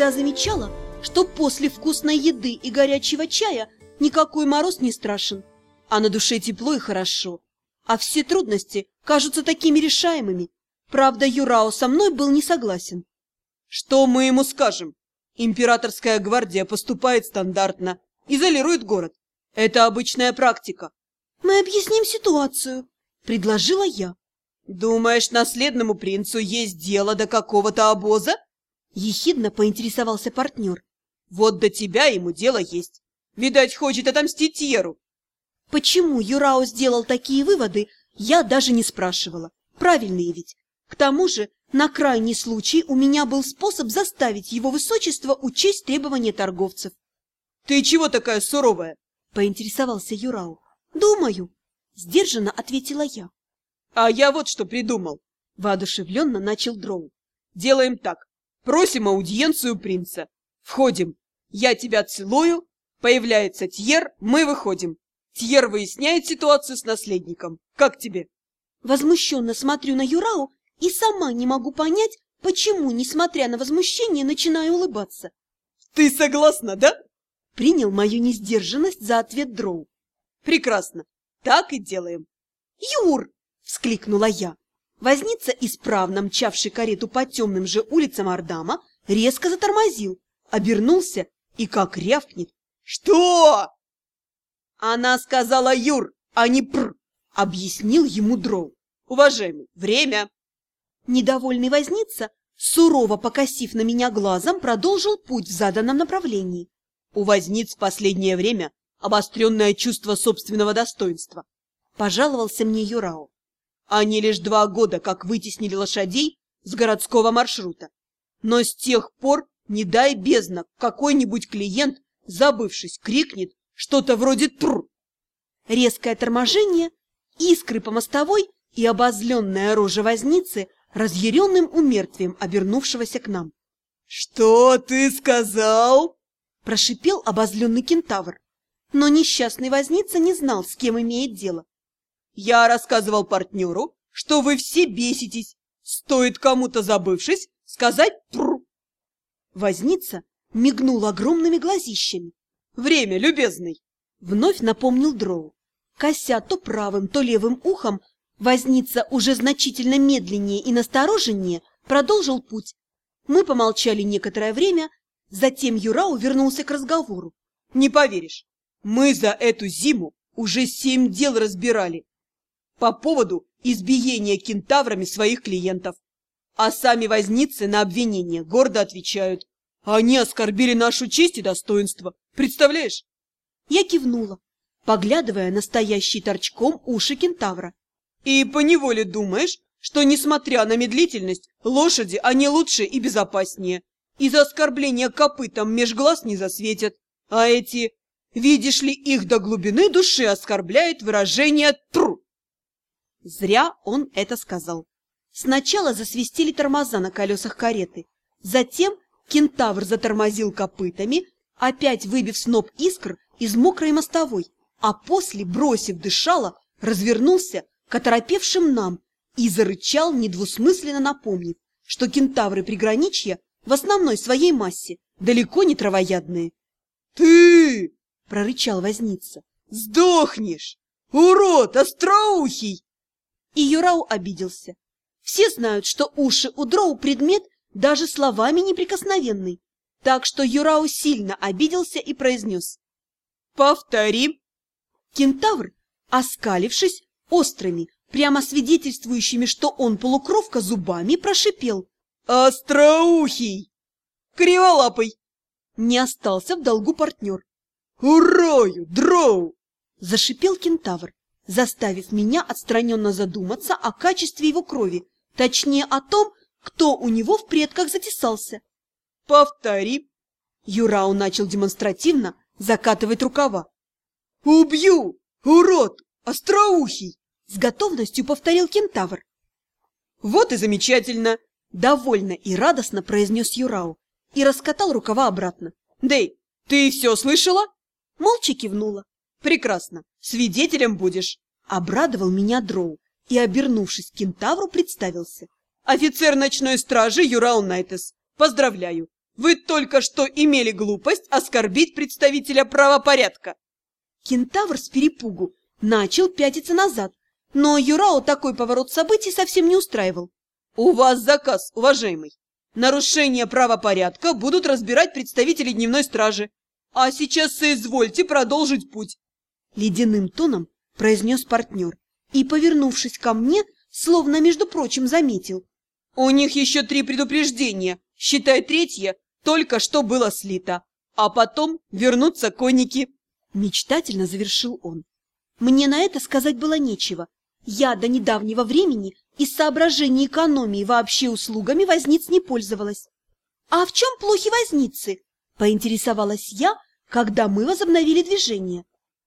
всегда замечала, что после вкусной еды и горячего чая никакой мороз не страшен, а на душе тепло и хорошо, а все трудности кажутся такими решаемыми. Правда, Юрао со мной был не согласен. Что мы ему скажем? Императорская гвардия поступает стандартно, изолирует город. Это обычная практика. Мы объясним ситуацию, предложила я. Думаешь, наследному принцу есть дело до какого-то обоза? Ехидно поинтересовался партнер. Вот до тебя ему дело есть. Видать, хочет отомстить Еру. Почему Юрао сделал такие выводы, я даже не спрашивала. Правильные ведь. К тому же, на крайний случай у меня был способ заставить его высочество учесть требования торговцев. — Ты чего такая суровая? — поинтересовался Юрао. — Думаю, — сдержанно ответила я. — А я вот что придумал, — воодушевленно начал Дроу. — Делаем так. Просим аудиенцию принца. Входим. Я тебя целую. Появляется Тьер, мы выходим. Тьер выясняет ситуацию с наследником. Как тебе? Возмущенно смотрю на Юрау и сама не могу понять, почему, несмотря на возмущение, начинаю улыбаться. Ты согласна, да? Принял мою несдержанность за ответ Дроу. Прекрасно. Так и делаем. Юр! Вскликнула я. Возница, исправно мчавший карету по темным же улицам Ардама, резко затормозил, обернулся и как рявкнет. «Что?» «Она сказала Юр, а не Пр», — объяснил ему Дроу. «Уважаемый, время!» Недовольный возница, сурово покосив на меня глазом, продолжил путь в заданном направлении. У возниц в последнее время обостренное чувство собственного достоинства. Пожаловался мне Юрао. Они лишь два года как вытеснили лошадей с городского маршрута. Но с тех пор, не дай бездна, какой-нибудь клиент, забывшись, крикнет что-то вроде «трур». Резкое торможение, искры по мостовой и обозленная рожа возницы разъяренным умертвием обернувшегося к нам. — Что ты сказал? — прошипел обозленный кентавр. Но несчастный возница не знал, с кем имеет дело. Я рассказывал партнеру, что вы все беситесь. Стоит кому-то, забывшись, сказать «пру». Возница мигнул огромными глазищами. «Время, любезный!» Вновь напомнил Дроу. Кося то правым, то левым ухом, возница уже значительно медленнее и настороженнее продолжил путь. Мы помолчали некоторое время, затем Юрау вернулся к разговору. «Не поверишь, мы за эту зиму уже семь дел разбирали по поводу избиения кентаврами своих клиентов. А сами возницы на обвинение гордо отвечают. Они оскорбили нашу честь и достоинство. Представляешь? Я кивнула, поглядывая на стоящий торчком уши кентавра. И поневоле думаешь, что, несмотря на медлительность, лошади они лучше и безопаснее. И за оскорбление копытом меж глаз не засветят. А эти, видишь ли, их до глубины души оскорбляет выражение «тру». Зря он это сказал. Сначала засвистели тормоза на колесах кареты, затем кентавр затормозил копытами, опять выбив сноп искр из мокрой мостовой, а после, бросив дышало, развернулся к оторопевшим нам и зарычал, недвусмысленно напомнив, что кентавры приграничья в основной своей массе далеко не травоядные. «Ты!» — прорычал возница. «Сдохнешь! Урод остроухий!» И Юрау обиделся. Все знают, что уши у дроу предмет даже словами неприкосновенный. Так что Юрау сильно обиделся и произнес. «Повтори!» Кентавр, оскалившись острыми, прямо свидетельствующими, что он полукровка зубами, прошипел. «Остроухий! Криволапый!» Не остался в долгу партнер. «Урою, дроу!» Зашипел кентавр заставив меня отстраненно задуматься о качестве его крови, точнее о том, кто у него в предках затесался. «Повтори!» Юрау начал демонстративно закатывать рукава. «Убью! Урод! Остроухий!» С готовностью повторил кентавр. «Вот и замечательно!» Довольно и радостно произнес Юрау и раскатал рукава обратно. «Дэй, ты все слышала?» Молча кивнула. Прекрасно. Свидетелем будешь. Обрадовал меня Дроу и, обернувшись к кентавру, представился. Офицер ночной стражи Юрал Найтес. Поздравляю. Вы только что имели глупость оскорбить представителя правопорядка. Кентавр с перепугу начал пятиться назад, но Юрао такой поворот событий совсем не устраивал. У вас заказ, уважаемый. Нарушение правопорядка будут разбирать представители дневной стражи. А сейчас соизвольте продолжить путь. Ледяным тоном произнес партнер и, повернувшись ко мне, словно, между прочим, заметил. У них еще три предупреждения, считай третье, только что было слито. А потом вернутся конники. Мечтательно завершил он. Мне на это сказать было нечего. Я до недавнего времени из соображений экономии вообще услугами возниц не пользовалась. А в чем плохи возницы? Поинтересовалась я, когда мы возобновили движение.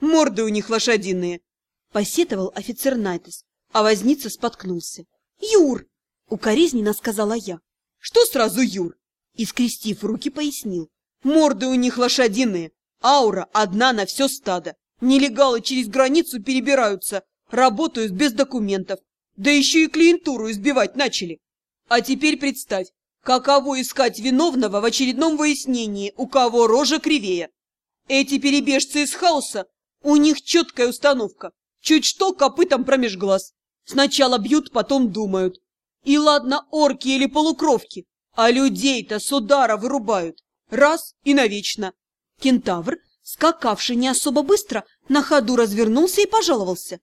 Морды у них лошадиные, посетовал офицер Найтес, а возница споткнулся. Юр! Укоризненно сказала я. Что сразу Юр? И, скрестив руки, пояснил. Морды у них лошадиные, аура одна на все стадо. Нелегалы через границу перебираются, работают без документов, да еще и клиентуру избивать начали. А теперь представь, каково искать виновного в очередном выяснении, у кого рожа кривее. Эти перебежцы из хаоса, у них четкая установка. Чуть что копытом промеж глаз. Сначала бьют, потом думают. И ладно орки или полукровки, а людей-то с удара вырубают. Раз и навечно. Кентавр, скакавший не особо быстро, на ходу развернулся и пожаловался.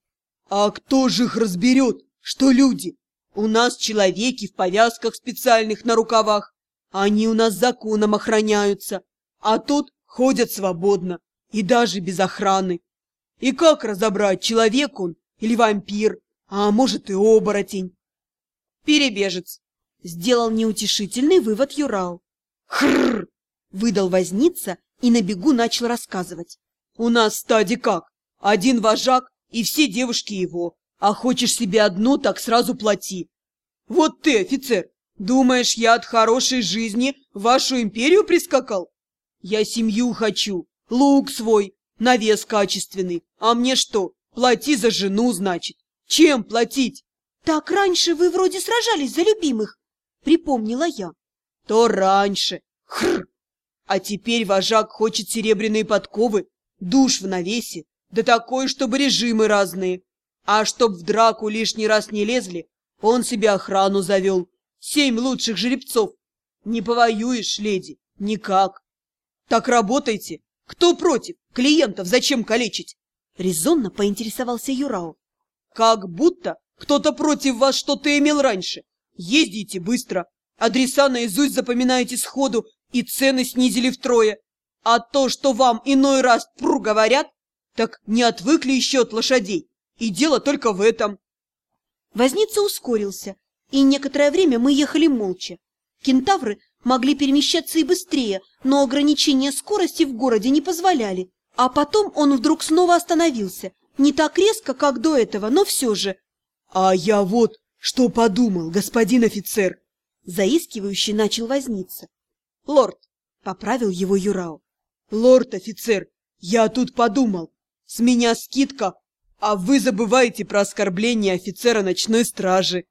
А кто же их разберет, что люди? У нас человеки в повязках специальных на рукавах. Они у нас законом охраняются. А тут ходят свободно и даже без охраны. И как разобрать, человек он или вампир, а может и оборотень? Перебежец. Сделал неутешительный вывод Юрал. Хрррр! Выдал возница и на бегу начал рассказывать. У нас в стаде как? Один вожак и все девушки его. А хочешь себе одну, так сразу плати. Вот ты, офицер, думаешь, я от хорошей жизни в вашу империю прискакал? Я семью хочу, лук свой, навес качественный. А мне что, плати за жену, значит? Чем платить? Так раньше вы вроде сражались за любимых, припомнила я. То раньше. Хр! А теперь вожак хочет серебряные подковы, душ в навесе, да такой, чтобы режимы разные. А чтоб в драку лишний раз не лезли, он себе охрану завел. Семь лучших жеребцов. Не повоюешь, леди, никак. Так работайте. Кто против? Клиентов зачем калечить? Резонно поинтересовался Юрао. Как будто кто-то против вас что-то имел раньше. Ездите быстро. Адреса наизусть запоминаете сходу и цены снизили втрое. А то, что вам иной раз пру говорят, так не отвыкли еще от лошадей. И дело только в этом. Возница ускорился, и некоторое время мы ехали молча. Кентавры могли перемещаться и быстрее, но ограничения скорости в городе не позволяли. А потом он вдруг снова остановился. Не так резко, как до этого, но все же. — А я вот что подумал, господин офицер! — заискивающий начал возниться. — Лорд! — поправил его Юрао. — Лорд офицер, я тут подумал. С меня скидка, а вы забываете про оскорбление офицера ночной стражи.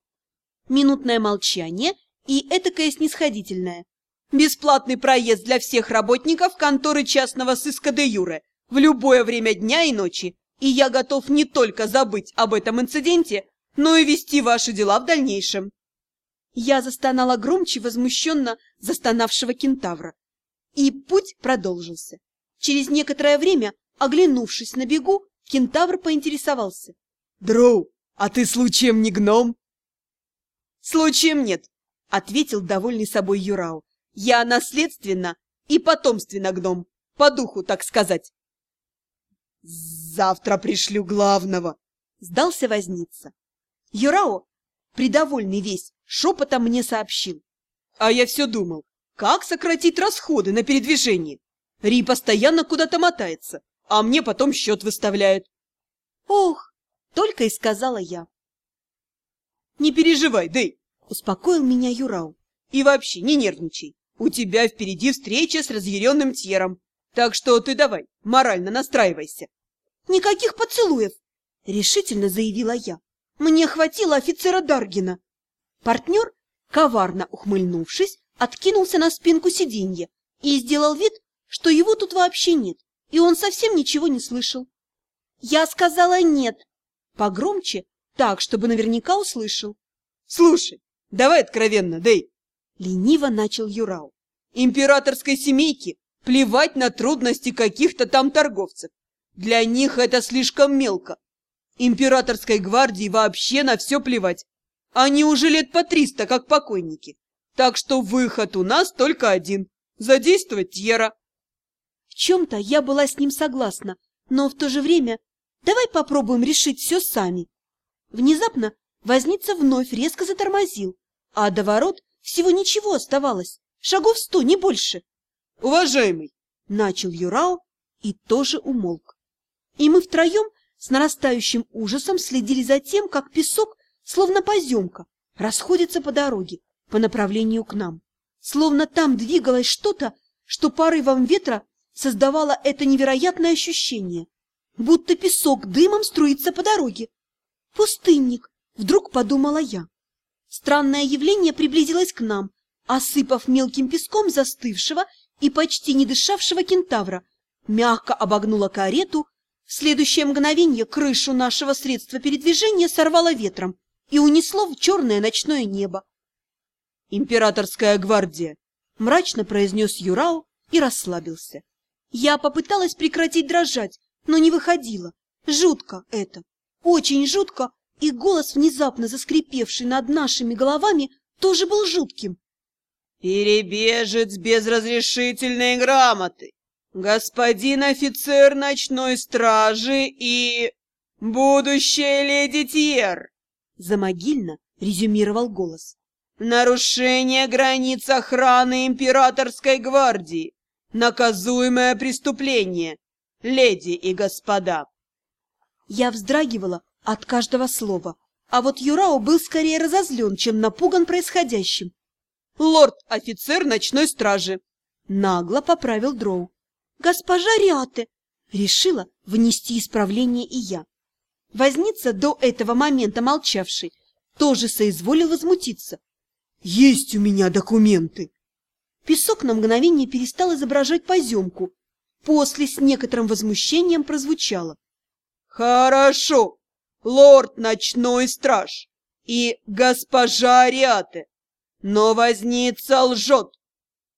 Минутное молчание и этакое снисходительное. Бесплатный проезд для всех работников конторы частного сыска де Юре в любое время дня и ночи, и я готов не только забыть об этом инциденте, но и вести ваши дела в дальнейшем. Я застонала громче возмущенно застонавшего кентавра. И путь продолжился. Через некоторое время Оглянувшись на бегу, кентавр поинтересовался. — Дроу, а ты случаем не гном? — Случаем нет, — ответил довольный собой Юрау. — Я наследственно и потомственно гном, по духу, так сказать. — Завтра пришлю главного, — сдался возница. Юрао, придовольный весь, шепотом мне сообщил. А я все думал, как сократить расходы на передвижение? Ри постоянно куда-то мотается а мне потом счет выставляют. Ох, только и сказала я. Не переживай, Дэй, успокоил меня Юрау. И вообще не нервничай. У тебя впереди встреча с разъяренным Тьером. Так что ты давай, морально настраивайся. Никаких поцелуев, решительно заявила я. Мне хватило офицера Даргина. Партнер, коварно ухмыльнувшись, откинулся на спинку сиденья и сделал вид, что его тут вообще нет, и он совсем ничего не слышал. Я сказала «нет», погромче, так, чтобы наверняка услышал. Слушай, давай откровенно, Дэй. Лениво начал Юрау. Императорской семейке плевать на трудности каких-то там торговцев. Для них это слишком мелко. Императорской гвардии вообще на все плевать. Они уже лет по триста, как покойники. Так что выход у нас только один – задействовать Тьера. В чем-то я была с ним согласна, но в то же время давай попробуем решить все сами. Внезапно возница вновь резко затормозил, а до ворот всего ничего оставалось, шагов сто, не больше. «Уважаемый!» – начал Юрао и тоже умолк. И мы втроем с нарастающим ужасом следили за тем, как песок, словно поземка, расходится по дороге по направлению к нам. Словно там двигалось что-то, что порывом ветра создавало это невероятное ощущение, будто песок дымом струится по дороге. «Пустынник!» — вдруг подумала я. Странное явление приблизилось к нам, осыпав мелким песком застывшего и почти не дышавшего кентавра, мягко обогнула карету, в следующее мгновение крышу нашего средства передвижения сорвало ветром и унесло в черное ночное небо. «Императорская гвардия!» — мрачно произнес Юрао и расслабился. Я попыталась прекратить дрожать, но не выходила. Жутко это, очень жутко, и голос, внезапно заскрипевший над нашими головами, тоже был жутким. «Перебежец без разрешительной грамоты! господин офицер ночной стражи и... будущая леди Тьер!» Замогильно резюмировал голос. «Нарушение границ охраны императорской гвардии! Наказуемое преступление, леди и господа!» Я вздрагивала от каждого слова, а вот Юрао был скорее разозлен, чем напуган происходящим. «Лорд-офицер ночной стражи!» Нагло поправил Дроу. «Госпожа Риате!» Решила внести исправление и я. Возница, до этого момента молчавший, тоже соизволил возмутиться. «Есть у меня документы!» Песок на мгновение перестал изображать поземку. После с некоторым возмущением прозвучало. «Хорошо, лорд ночной страж и госпожа Ариате, но возница лжет.